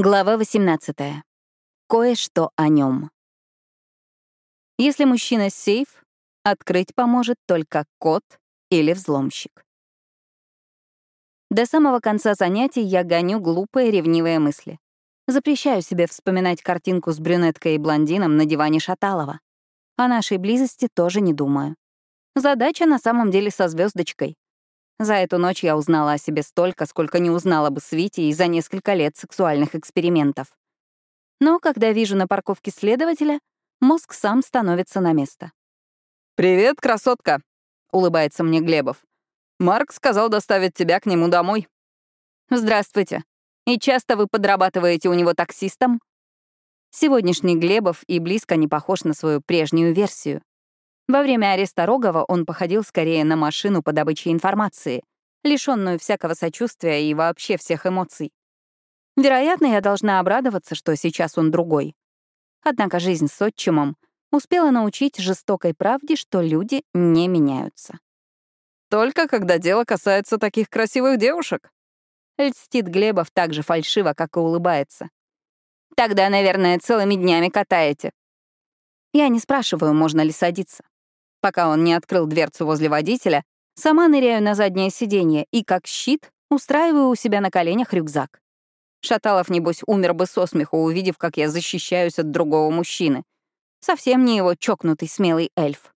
Глава 18. Кое-что о нем. Если мужчина сейф, открыть поможет только кот или взломщик. До самого конца занятий я гоню глупые ревнивые мысли. Запрещаю себе вспоминать картинку с брюнеткой и блондином на диване Шаталова. О нашей близости тоже не думаю. Задача на самом деле со звездочкой. За эту ночь я узнала о себе столько, сколько не узнала бы с Витей за несколько лет сексуальных экспериментов. Но когда вижу на парковке следователя, мозг сам становится на место. «Привет, красотка!» — улыбается мне Глебов. «Марк сказал доставить тебя к нему домой». «Здравствуйте. И часто вы подрабатываете у него таксистом?» Сегодняшний Глебов и близко не похож на свою прежнюю версию. Во время ареста Рогова он походил скорее на машину по добыче информации, лишенную всякого сочувствия и вообще всех эмоций. Вероятно, я должна обрадоваться, что сейчас он другой. Однако жизнь с отчимом успела научить жестокой правде, что люди не меняются. «Только когда дело касается таких красивых девушек?» Льстит Глебов так же фальшиво, как и улыбается. «Тогда, наверное, целыми днями катаете». Я не спрашиваю, можно ли садиться. Пока он не открыл дверцу возле водителя, сама ныряю на заднее сиденье и, как щит, устраиваю у себя на коленях рюкзак. Шаталов, небось, умер бы со смеху, увидев, как я защищаюсь от другого мужчины. Совсем не его чокнутый смелый эльф.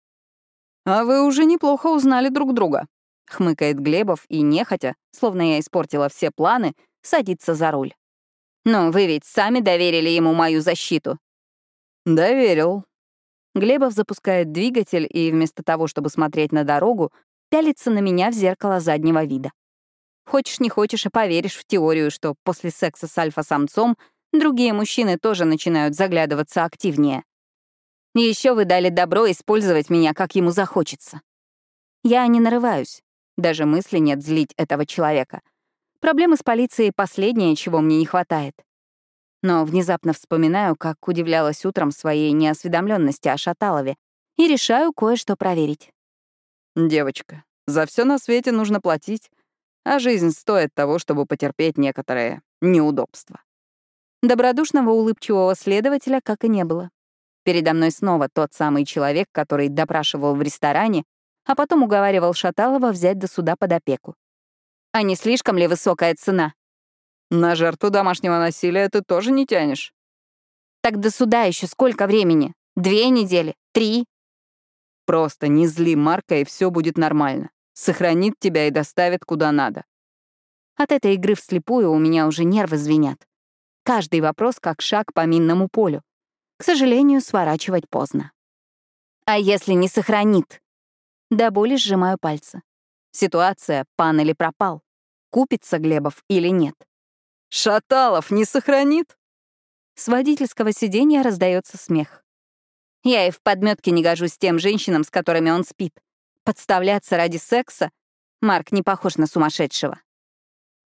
«А вы уже неплохо узнали друг друга», — хмыкает Глебов и, нехотя, словно я испортила все планы, садится за руль. «Но вы ведь сами доверили ему мою защиту». «Доверил», Глебов запускает двигатель и вместо того, чтобы смотреть на дорогу, пялится на меня в зеркало заднего вида. Хочешь не хочешь, и поверишь в теорию, что после секса с альфа-самцом другие мужчины тоже начинают заглядываться активнее. Еще вы дали добро использовать меня, как ему захочется. Я не нарываюсь. Даже мысли нет злить этого человека. Проблемы с полицией — последнее, чего мне не хватает но внезапно вспоминаю, как удивлялась утром своей неосведомленности о Шаталове, и решаю кое-что проверить. «Девочка, за все на свете нужно платить, а жизнь стоит того, чтобы потерпеть некоторые неудобства». Добродушного улыбчивого следователя как и не было. Передо мной снова тот самый человек, который допрашивал в ресторане, а потом уговаривал Шаталова взять до суда под опеку. А не слишком ли высокая цена? На жертву домашнего насилия ты тоже не тянешь. Так до суда еще сколько времени? Две недели? Три? Просто не зли Марка, и все будет нормально. Сохранит тебя и доставит куда надо. От этой игры вслепую у меня уже нервы звенят. Каждый вопрос как шаг по минному полю. К сожалению, сворачивать поздно. А если не сохранит? До боли сжимаю пальцы. Ситуация «пан или пропал». Купится Глебов или нет? Шаталов не сохранит? С водительского сиденья раздается смех. Я и в подметке не гожусь тем женщинам, с которыми он спит. Подставляться ради секса? Марк не похож на сумасшедшего.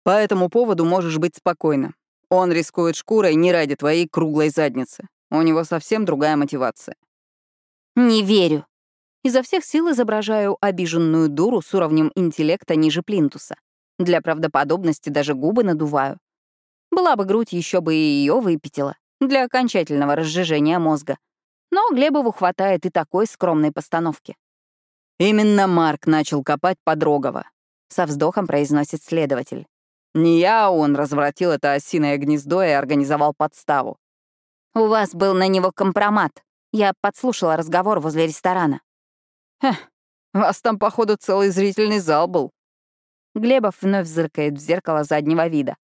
По этому поводу можешь быть спокойна. Он рискует шкурой не ради твоей круглой задницы. У него совсем другая мотивация. Не верю. Изо всех сил изображаю обиженную дуру с уровнем интеллекта ниже плинтуса. Для правдоподобности даже губы надуваю. Была бы грудь, еще бы и ее выпятила, для окончательного разжижения мозга. Но Глебову хватает и такой скромной постановки. «Именно Марк начал копать под Рогова», — со вздохом произносит следователь. «Не я, а он развратил это осиное гнездо и организовал подставу». «У вас был на него компромат. Я подслушала разговор возле ресторана». «Хех, вас там, походу, целый зрительный зал был». Глебов вновь зыркает в зеркало заднего вида.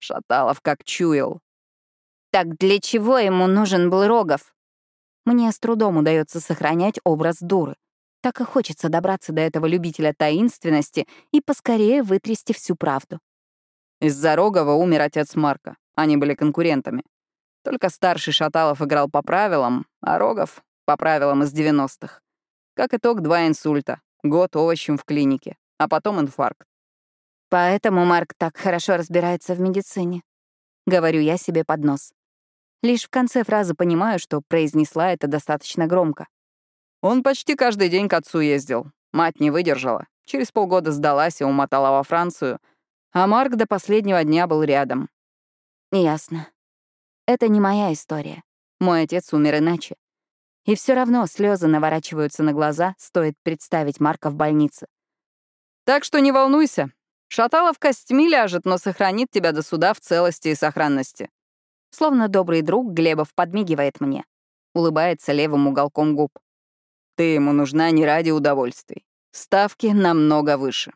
Шаталов как чуял. Так для чего ему нужен был Рогов? Мне с трудом удается сохранять образ дуры. Так и хочется добраться до этого любителя таинственности и поскорее вытрясти всю правду. Из-за Рогова умер отец Марка. Они были конкурентами. Только старший Шаталов играл по правилам, а Рогов — по правилам из 90-х. Как итог, два инсульта, год овощем в клинике, а потом инфаркт. Поэтому Марк так хорошо разбирается в медицине. Говорю я себе под нос. Лишь в конце фразы понимаю, что произнесла это достаточно громко. Он почти каждый день к отцу ездил. Мать не выдержала. Через полгода сдалась и умотала во Францию. А Марк до последнего дня был рядом. Ясно. Это не моя история. Мой отец умер иначе. И все равно слезы наворачиваются на глаза, стоит представить Марка в больнице. Так что не волнуйся. Шаталов костьми ляжет, но сохранит тебя до суда в целости и сохранности. Словно добрый друг, Глебов подмигивает мне. Улыбается левым уголком губ. Ты ему нужна не ради удовольствий. Ставки намного выше.